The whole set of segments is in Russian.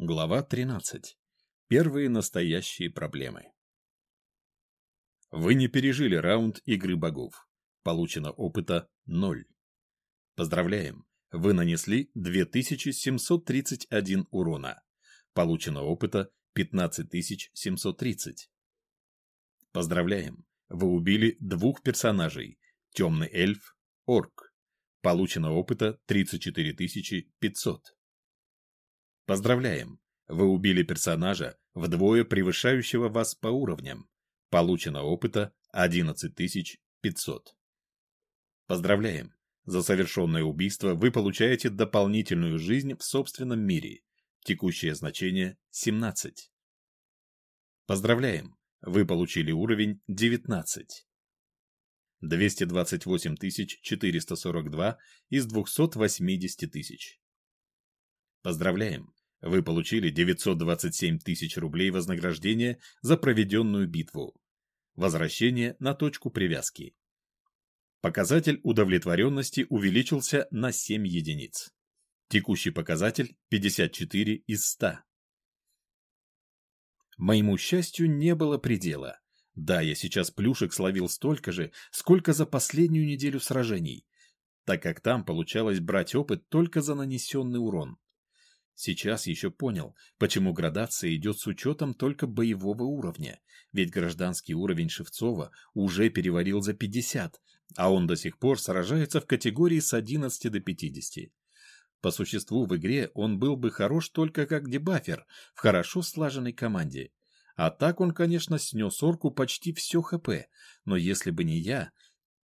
Глава 13. Первые настоящие проблемы. Вы не пережили раунд игры богов. Получено опыта 0. Поздравляем! Вы нанесли 2731 урона. Получено опыта 15730. Поздравляем! Вы убили двух персонажей. Темный эльф, орк. Получено опыта 34500. Поздравляем! Вы убили персонажа, вдвое превышающего вас по уровням. Получено опыта 11500. Поздравляем! За совершенное убийство вы получаете дополнительную жизнь в собственном мире. Текущее значение 17. Поздравляем! Вы получили уровень 19. 228 442 из 280 тысяч. Поздравляем! Вы получили 927 тысяч рублей вознаграждения за проведенную битву. Возвращение на точку привязки. Показатель удовлетворенности увеличился на 7 единиц. Текущий показатель 54 из 100. Моему счастью не было предела. Да, я сейчас плюшек словил столько же, сколько за последнюю неделю сражений, так как там получалось брать опыт только за нанесенный урон. Сейчас еще понял, почему градация идет с учетом только боевого уровня, ведь гражданский уровень Шевцова уже перевалил за 50, а он до сих пор сражается в категории с 11 до 50. По существу в игре он был бы хорош только как дебафер в хорошо слаженной команде. А так он, конечно, снес орку почти все ХП, но если бы не я,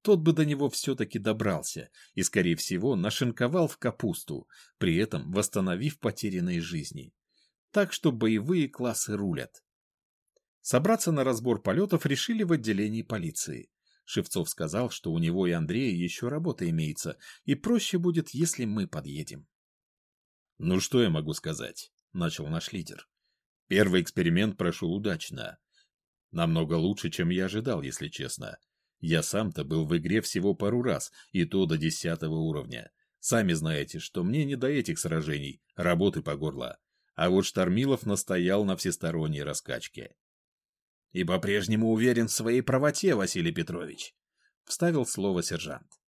тот бы до него все-таки добрался и, скорее всего, нашинковал в капусту, при этом восстановив потерянные жизни. Так что боевые классы рулят. Собраться на разбор полетов решили в отделении полиции. Шевцов сказал, что у него и Андрея еще работа имеется, и проще будет, если мы подъедем. «Ну что я могу сказать?» – начал наш лидер. «Первый эксперимент прошел удачно. Намного лучше, чем я ожидал, если честно. Я сам-то был в игре всего пару раз, и то до десятого уровня. Сами знаете, что мне не до этих сражений, работы по горло. А вот Штормилов настоял на всесторонней раскачке. «И по-прежнему уверен в своей правоте, Василий Петрович», — вставил слово сержант.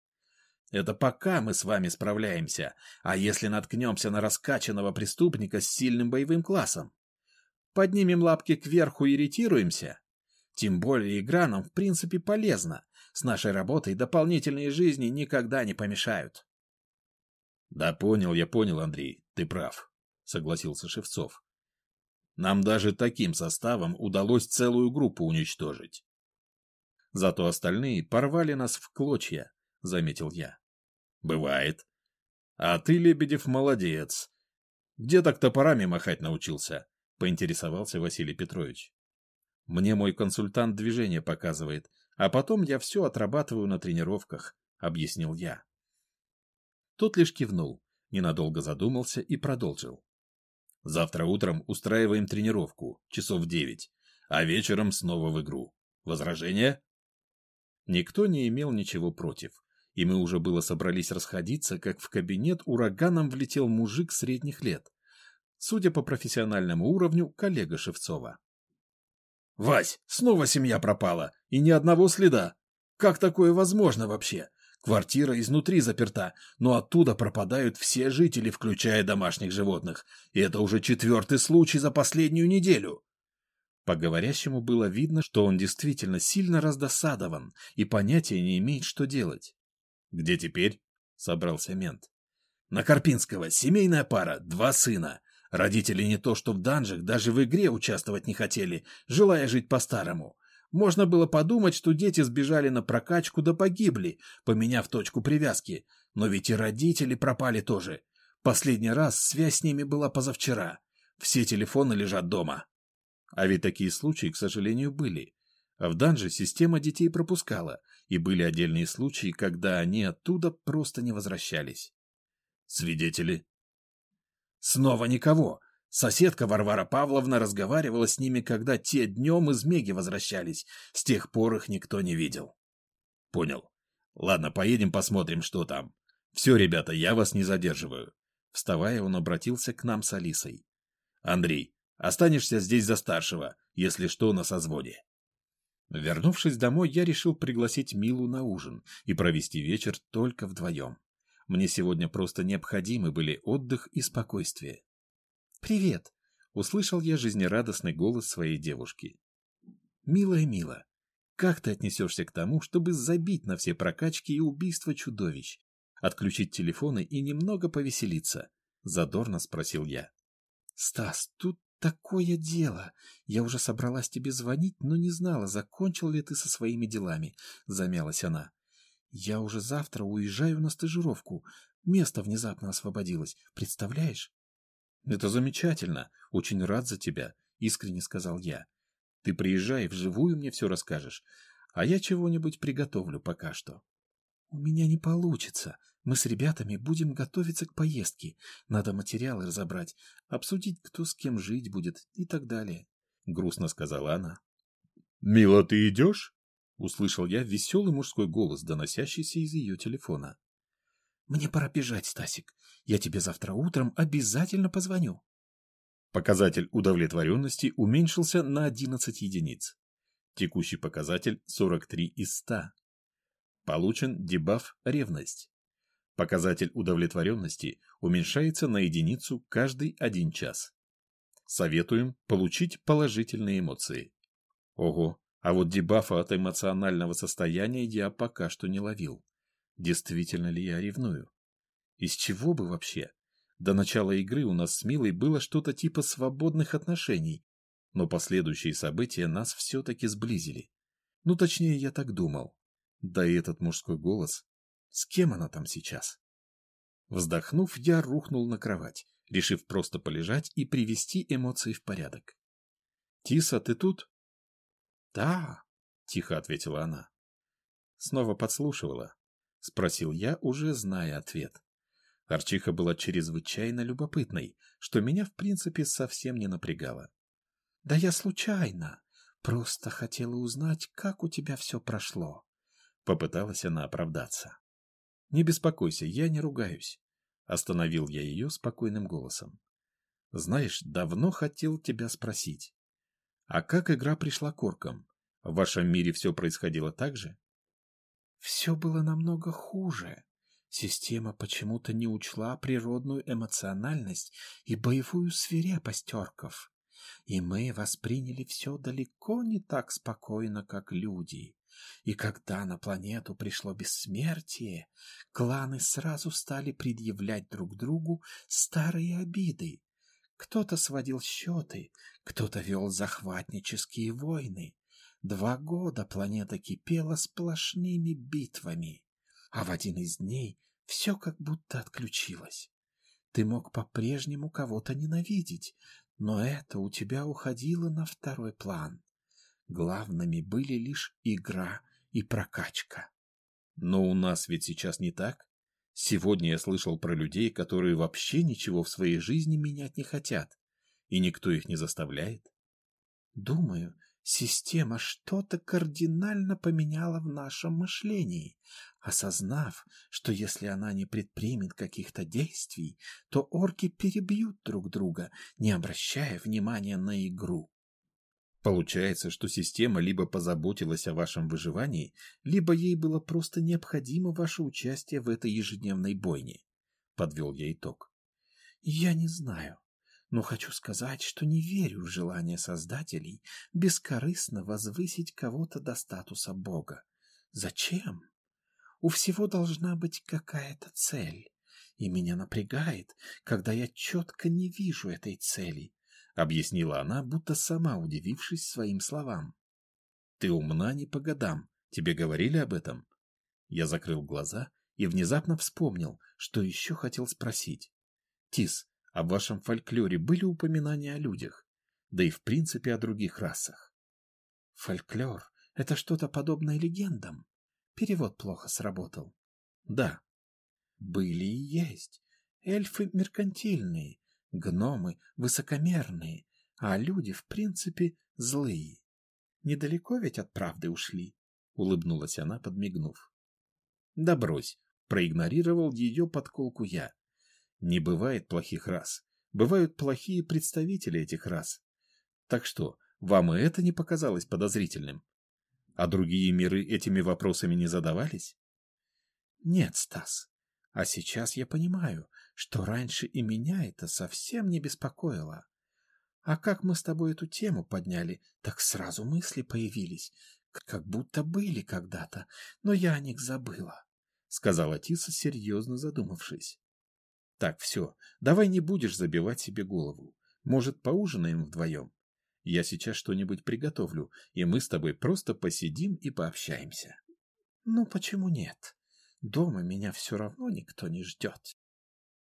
«Это пока мы с вами справляемся, а если наткнемся на раскачанного преступника с сильным боевым классом? Поднимем лапки кверху и иритируемся?» Тем более игра нам в принципе полезна. С нашей работой дополнительные жизни никогда не помешают. Да понял, я понял, Андрей, ты прав, согласился Шевцов. Нам даже таким составом удалось целую группу уничтожить. Зато остальные порвали нас в клочья, заметил я. Бывает. А ты, Лебедев, молодец. Где так топорами махать научился? Поинтересовался Василий Петрович. Мне мой консультант движение показывает, а потом я все отрабатываю на тренировках, — объяснил я. Тот лишь кивнул, ненадолго задумался и продолжил. Завтра утром устраиваем тренировку, часов девять, а вечером снова в игру. Возражения? Никто не имел ничего против, и мы уже было собрались расходиться, как в кабинет ураганом влетел мужик средних лет. Судя по профессиональному уровню, коллега Шевцова. Вась, снова семья пропала, и ни одного следа. Как такое возможно вообще? Квартира изнутри заперта, но оттуда пропадают все жители, включая домашних животных. И это уже четвертый случай за последнюю неделю. По говорящему было видно, что он действительно сильно раздосадован и понятия не имеет, что делать. «Где теперь?» — собрался мент. «На Карпинского семейная пара, два сына. Родители не то что в данжах, даже в игре участвовать не хотели, желая жить по-старому. Можно было подумать, что дети сбежали на прокачку да погибли, поменяв точку привязки. Но ведь и родители пропали тоже. Последний раз связь с ними была позавчера. Все телефоны лежат дома. А ведь такие случаи, к сожалению, были. А в данже система детей пропускала, и были отдельные случаи, когда они оттуда просто не возвращались. Свидетели Снова никого. Соседка Варвара Павловна разговаривала с ними, когда те днем из Меги возвращались. С тех пор их никто не видел. Понял. Ладно, поедем посмотрим, что там. Все, ребята, я вас не задерживаю. Вставая, он обратился к нам с Алисой. Андрей, останешься здесь за старшего, если что, на созвоне. Вернувшись домой, я решил пригласить Милу на ужин и провести вечер только вдвоем. Мне сегодня просто необходимы были отдых и спокойствие. «Привет!» — услышал я жизнерадостный голос своей девушки. «Милая Мила, как ты отнесешься к тому, чтобы забить на все прокачки и убийства чудовищ, отключить телефоны и немного повеселиться?» — задорно спросил я. «Стас, тут такое дело. Я уже собралась тебе звонить, но не знала, закончил ли ты со своими делами», — замялась она. «Я уже завтра уезжаю на стажировку. Место внезапно освободилось. Представляешь?» «Это замечательно. Очень рад за тебя», — искренне сказал я. «Ты приезжай, вживую мне все расскажешь, а я чего-нибудь приготовлю пока что». «У меня не получится. Мы с ребятами будем готовиться к поездке. Надо материалы разобрать, обсудить, кто с кем жить будет и так далее», — грустно сказала она. «Мила, ты идешь?» — услышал я веселый мужской голос, доносящийся из ее телефона. «Мне пора бежать, Стасик. Я тебе завтра утром обязательно позвоню». Показатель удовлетворенности уменьшился на 11 единиц. Текущий показатель 43 из 100. Получен дебаф «Ревность». Показатель удовлетворенности уменьшается на единицу каждый один час. Советуем получить положительные эмоции. Ого, а вот дебафа от эмоционального состояния я пока что не ловил. Действительно ли я ревную? Из чего бы вообще? До начала игры у нас с Милой было что-то типа свободных отношений, но последующие события нас все-таки сблизили. Ну, точнее, я так думал. Да и этот мужской голос. С кем она там сейчас? Вздохнув, я рухнул на кровать, решив просто полежать и привести эмоции в порядок. «Тиса, ты тут?» «Да», — тихо ответила она. Снова подслушивала. — спросил я, уже зная ответ. Арчиха была чрезвычайно любопытной, что меня, в принципе, совсем не напрягало. — Да я случайно. Просто хотела узнать, как у тебя все прошло. Попыталась она оправдаться. — Не беспокойся, я не ругаюсь. Остановил я ее спокойным голосом. — Знаешь, давно хотел тебя спросить. А как игра пришла к оркам? В вашем мире все происходило так же? Все было намного хуже. Система почему-то не учла природную эмоциональность и боевую свирепость орков. И мы восприняли все далеко не так спокойно, как люди. И когда на планету пришло бессмертие, кланы сразу стали предъявлять друг другу старые обиды. Кто-то сводил счеты, кто-то вел захватнические войны, Два года планета кипела сплошными битвами, а в один из дней все как будто отключилось. Ты мог по-прежнему кого-то ненавидеть, но это у тебя уходило на второй план. Главными были лишь игра и прокачка. Но у нас ведь сейчас не так. Сегодня я слышал про людей, которые вообще ничего в своей жизни менять не хотят, и никто их не заставляет. Думаю, Система что-то кардинально поменяла в нашем мышлении, осознав, что если она не предпримет каких-то действий, то орки перебьют друг друга, не обращая внимания на игру. Получается, что система либо позаботилась о вашем выживании, либо ей было просто необходимо ваше участие в этой ежедневной бойне. Подвел я итог. Я не знаю но хочу сказать, что не верю в желание создателей бескорыстно возвысить кого-то до статуса Бога. Зачем? У всего должна быть какая-то цель, и меня напрягает, когда я четко не вижу этой цели, — объяснила она, будто сама удивившись своим словам. — Ты умна не по годам. Тебе говорили об этом? Я закрыл глаза и внезапно вспомнил, что еще хотел спросить. — Тис, а в вашем фольклоре были упоминания о людях, да и в принципе о других расах. Фольклор — это что-то подобное легендам. Перевод плохо сработал. Да. Были и есть. Эльфы меркантильные, гномы высокомерные, а люди, в принципе, злые. Недалеко ведь от правды ушли, — улыбнулась она, подмигнув. Да брось, проигнорировал ее подколку я. Не бывает плохих рас. бывают плохие представители этих рас. Так что, вам и это не показалось подозрительным? А другие миры этими вопросами не задавались? Нет, Стас. А сейчас я понимаю, что раньше и меня это совсем не беспокоило. А как мы с тобой эту тему подняли, так сразу мысли появились, как будто были когда-то, но я о них забыла, — сказала Тиса, серьезно задумавшись. — Так, все, давай не будешь забивать себе голову. Может, поужинаем вдвоем? Я сейчас что-нибудь приготовлю, и мы с тобой просто посидим и пообщаемся. — Ну, почему нет? Дома меня все равно никто не ждет.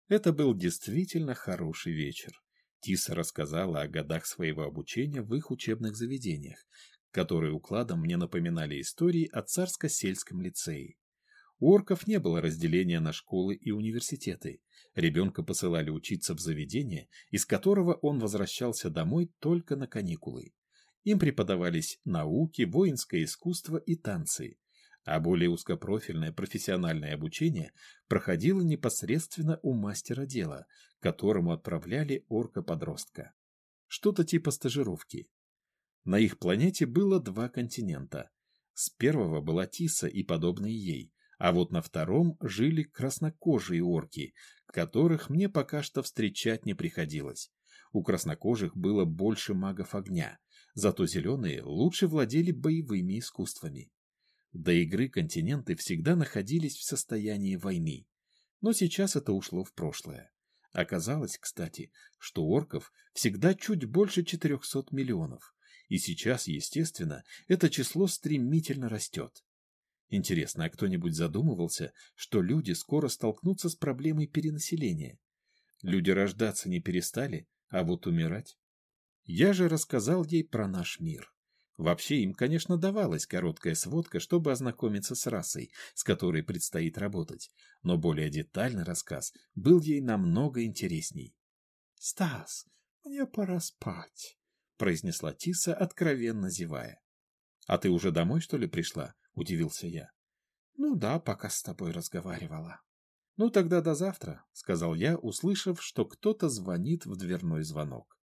Это был действительно хороший вечер. Тиса рассказала о годах своего обучения в их учебных заведениях, которые укладом мне напоминали истории о царско-сельском лицее. У орков не было разделения на школы и университеты. Ребенка посылали учиться в заведение, из которого он возвращался домой только на каникулы. Им преподавались науки, воинское искусство и танцы, а более узкопрофильное профессиональное обучение проходило непосредственно у мастера дела, которому отправляли орка-подростка. Что-то типа стажировки. На их планете было два континента. С первого была Тиса и подобные ей, а вот на втором жили краснокожие орки, которых мне пока что встречать не приходилось. У краснокожих было больше магов огня, зато зеленые лучше владели боевыми искусствами. До игры континенты всегда находились в состоянии войны. Но сейчас это ушло в прошлое. Оказалось, кстати, что орков всегда чуть больше 400 миллионов. И сейчас, естественно, это число стремительно растет. Интересно, а кто-нибудь задумывался, что люди скоро столкнутся с проблемой перенаселения? Люди рождаться не перестали, а вот умирать? Я же рассказал ей про наш мир. Вообще им, конечно, давалась короткая сводка, чтобы ознакомиться с расой, с которой предстоит работать, но более детальный рассказ был ей намного интересней. «Стас, мне пора спать», — произнесла Тиса, откровенно зевая. «А ты уже домой, что ли, пришла?» — удивился я. «Ну да, пока с тобой разговаривала». «Ну тогда до завтра», — сказал я, услышав, что кто-то звонит в дверной звонок.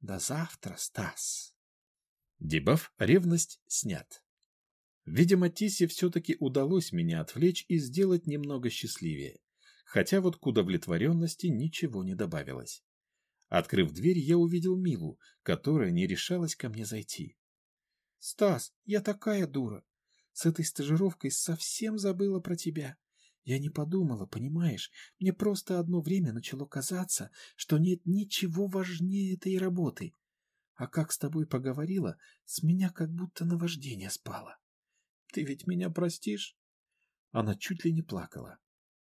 «До завтра, Стас». Дебаф «Ревность» снят. Видимо, Тисе все-таки удалось меня отвлечь и сделать немного счастливее, хотя вот к удовлетворенности ничего не добавилось. Открыв дверь, я увидел Милу, которая не решалась ко мне зайти. — Стас, я такая дура. С этой стажировкой совсем забыла про тебя. Я не подумала, понимаешь? Мне просто одно время начало казаться, что нет ничего важнее этой работы. А как с тобой поговорила, с меня как будто наваждение спало. Ты ведь меня простишь? Она чуть ли не плакала.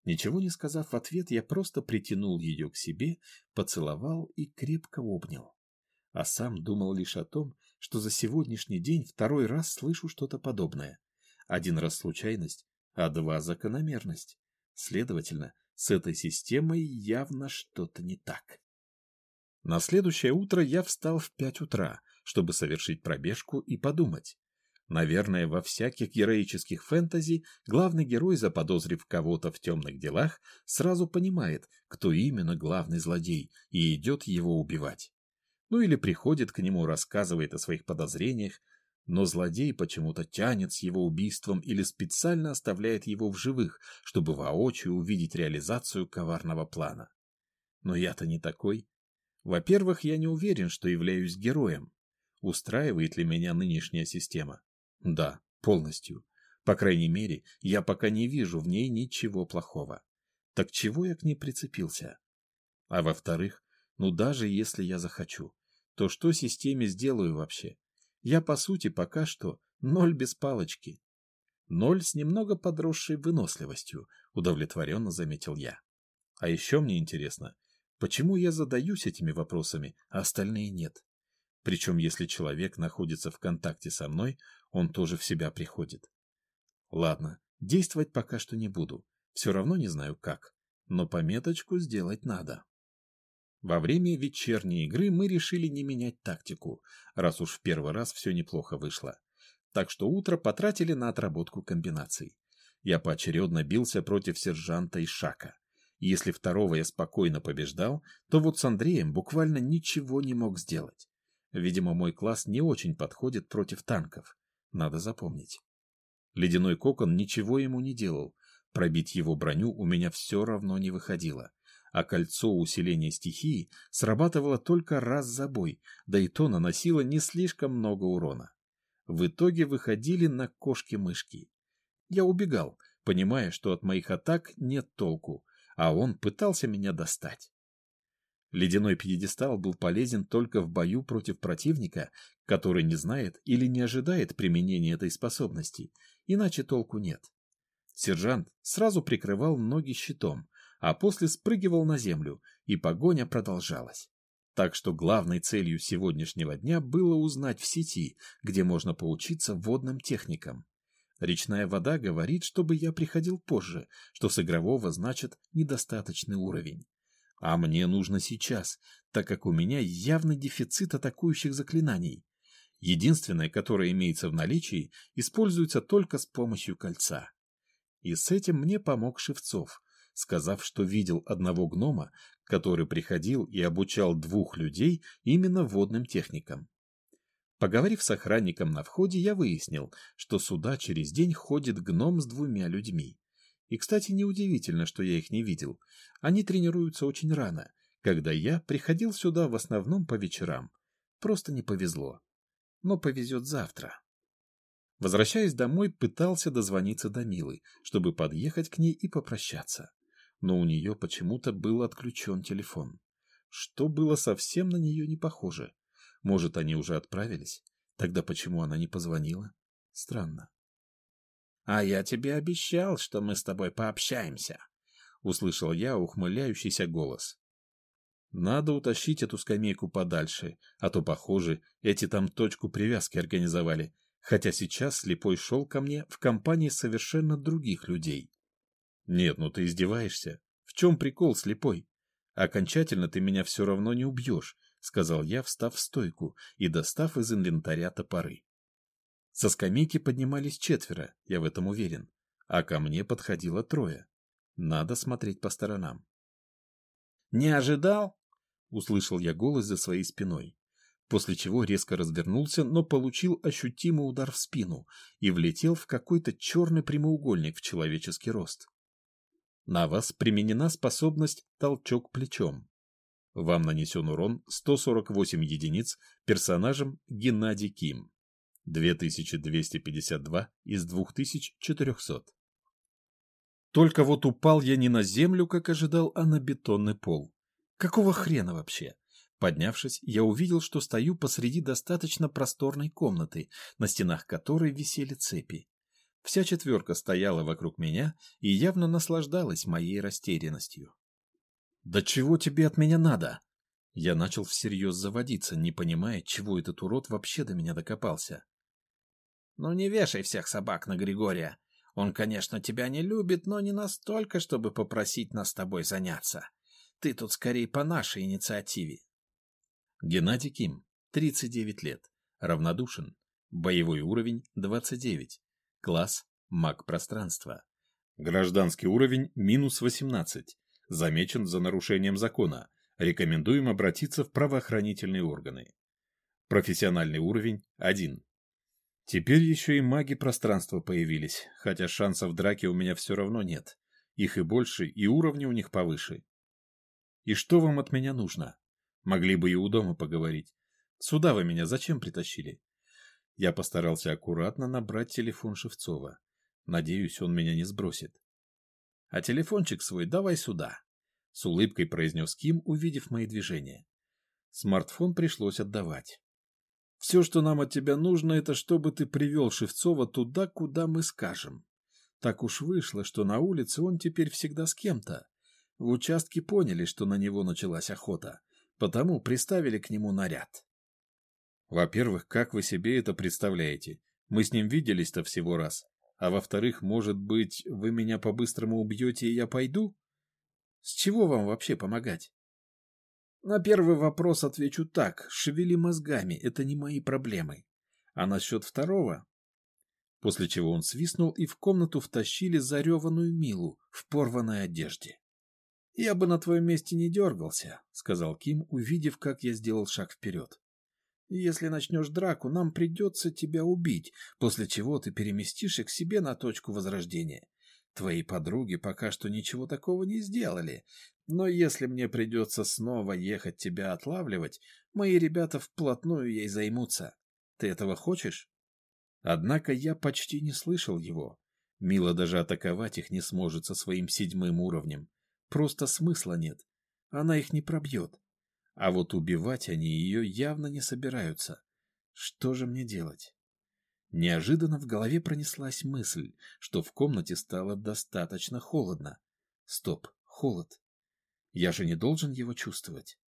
Ничего не сказав в ответ, я просто притянул ее к себе, поцеловал и крепко обнял. А сам думал лишь о том, что за сегодняшний день второй раз слышу что-то подобное. Один раз случайность, а два закономерность. Следовательно, с этой системой явно что-то не так. На следующее утро я встал в пять утра, чтобы совершить пробежку и подумать. Наверное, во всяких героических фэнтези главный герой, заподозрив кого-то в темных делах, сразу понимает, кто именно главный злодей, и идет его убивать. Ну или приходит к нему, рассказывает о своих подозрениях, но злодей почему-то тянет с его убийством или специально оставляет его в живых, чтобы воочию увидеть реализацию коварного плана. Но я-то не такой. Во-первых, я не уверен, что являюсь героем. Устраивает ли меня нынешняя система? Да, полностью. По крайней мере, я пока не вижу в ней ничего плохого. Так чего я к ней прицепился? А во-вторых, ну даже если я захочу, то что системе сделаю вообще? Я, по сути, пока что ноль без палочки. Ноль с немного подросшей выносливостью, удовлетворенно заметил я. А еще мне интересно, Почему я задаюсь этими вопросами, а остальные нет? Причем, если человек находится в контакте со мной, он тоже в себя приходит. Ладно, действовать пока что не буду. Все равно не знаю как. Но пометочку сделать надо. Во время вечерней игры мы решили не менять тактику, раз уж в первый раз все неплохо вышло. Так что утро потратили на отработку комбинаций. Я поочередно бился против сержанта и Шака. Если второго я спокойно побеждал, то вот с Андреем буквально ничего не мог сделать. Видимо, мой класс не очень подходит против танков. Надо запомнить. Ледяной кокон ничего ему не делал. Пробить его броню у меня все равно не выходило. А кольцо усиления стихии срабатывало только раз за бой, да и то наносило не слишком много урона. В итоге выходили на кошки-мышки. Я убегал, понимая, что от моих атак нет толку, а он пытался меня достать. Ледяной пьедестал был полезен только в бою против противника, который не знает или не ожидает применения этой способности, иначе толку нет. Сержант сразу прикрывал ноги щитом, а после спрыгивал на землю, и погоня продолжалась. Так что главной целью сегодняшнего дня было узнать в сети, где можно поучиться водным техникам. Речная вода говорит, чтобы я приходил позже, что с игрового значит недостаточный уровень. А мне нужно сейчас, так как у меня явный дефицит атакующих заклинаний. Единственное, которое имеется в наличии, используется только с помощью кольца. И с этим мне помог Шевцов, сказав, что видел одного гнома, который приходил и обучал двух людей именно водным техникам. Поговорив с охранником на входе, я выяснил, что сюда через день ходит гном с двумя людьми. И, кстати, неудивительно, что я их не видел. Они тренируются очень рано, когда я приходил сюда в основном по вечерам. Просто не повезло. Но повезет завтра. Возвращаясь домой, пытался дозвониться до Милы, чтобы подъехать к ней и попрощаться. Но у нее почему-то был отключен телефон. Что было совсем на нее не похоже. Может, они уже отправились? Тогда почему она не позвонила? Странно. «А я тебе обещал, что мы с тобой пообщаемся», — услышал я ухмыляющийся голос. «Надо утащить эту скамейку подальше, а то, похоже, эти там точку привязки организовали, хотя сейчас слепой шел ко мне в компании совершенно других людей. Нет, ну ты издеваешься. В чем прикол, слепой? Окончательно ты меня все равно не убьешь, — сказал я, встав в стойку и достав из инвентаря топоры. Со скамейки поднимались четверо, я в этом уверен, а ко мне подходило трое. Надо смотреть по сторонам. «Не ожидал?» — услышал я голос за своей спиной, после чего резко развернулся, но получил ощутимый удар в спину и влетел в какой-то черный прямоугольник в человеческий рост. На вас применена способность «Толчок плечом». Вам нанесен урон 148 единиц персонажем Геннадий Ким. 2252 из 2400. Только вот упал я не на землю, как ожидал, а на бетонный пол. Какого хрена вообще? Поднявшись, я увидел, что стою посреди достаточно просторной комнаты, на стенах которой висели цепи. Вся четверка стояла вокруг меня и явно наслаждалась моей растерянностью. «Да чего тебе от меня надо?» Я начал всерьез заводиться, не понимая, чего этот урод вообще до меня докопался. Ну не вешай всех собак на Григория. Он, конечно, тебя не любит, но не настолько, чтобы попросить нас с тобой заняться. Ты тут скорее по нашей инициативе. Геннадий Ким, 39 лет, равнодушен, боевой уровень 29, класс маг пространства. Гражданский уровень минус 18, замечен за нарушением закона, рекомендуем обратиться в правоохранительные органы. Профессиональный уровень 1, Теперь еще и маги пространства появились, хотя шансов драки у меня все равно нет. Их и больше, и уровни у них повыше. И что вам от меня нужно? Могли бы и у дома поговорить. Сюда вы меня зачем притащили? Я постарался аккуратно набрать телефон Шевцова. Надеюсь, он меня не сбросит. А телефончик свой давай сюда. С улыбкой произнес Ким, увидев мои движения. Смартфон пришлось отдавать. Все, что нам от тебя нужно, это чтобы ты привел Шевцова туда, куда мы скажем. Так уж вышло, что на улице он теперь всегда с кем-то. В участке поняли, что на него началась охота, потому приставили к нему наряд. Во-первых, как вы себе это представляете? Мы с ним виделись-то всего раз. А во-вторых, может быть, вы меня по-быстрому убьете, и я пойду? С чего вам вообще помогать? На первый вопрос отвечу так. Шевели мозгами, это не мои проблемы. А насчет второго... После чего он свистнул, и в комнату втащили зареванную Милу в порванной одежде. «Я бы на твоем месте не дергался», — сказал Ким, увидев, как я сделал шаг вперед. «Если начнешь драку, нам придется тебя убить, после чего ты переместишь их себе на точку возрождения. Твои подруги пока что ничего такого не сделали, но если мне придется снова ехать тебя отлавливать, мои ребята вплотную ей займутся. Ты этого хочешь?» Однако я почти не слышал его. Мила даже атаковать их не сможет со своим седьмым уровнем. Просто смысла нет. Она их не пробьет. А вот убивать они ее явно не собираются. Что же мне делать? Неожиданно в голове пронеслась мысль, что в комнате стало достаточно холодно. Стоп, холод. Я же не должен его чувствовать.